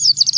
you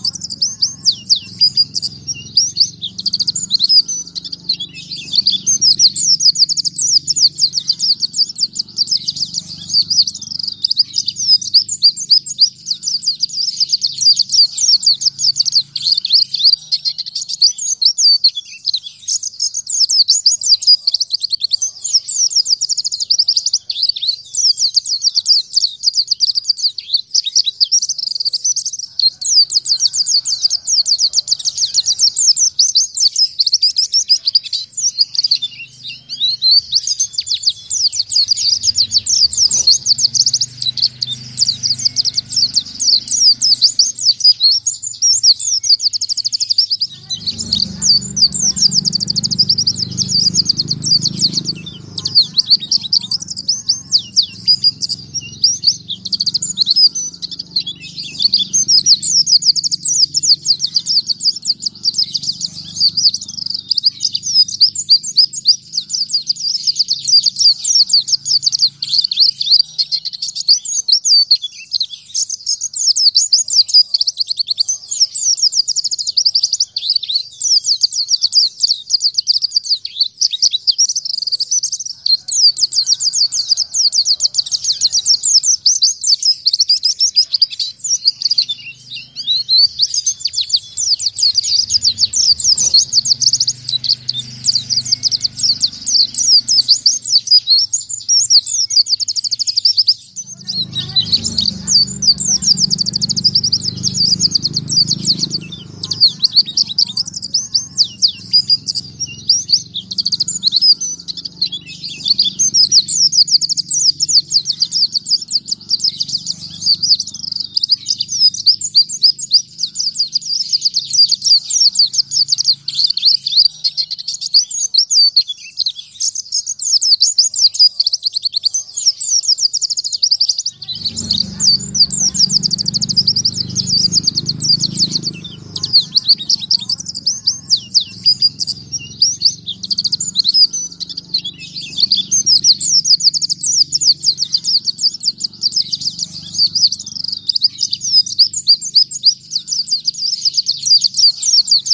you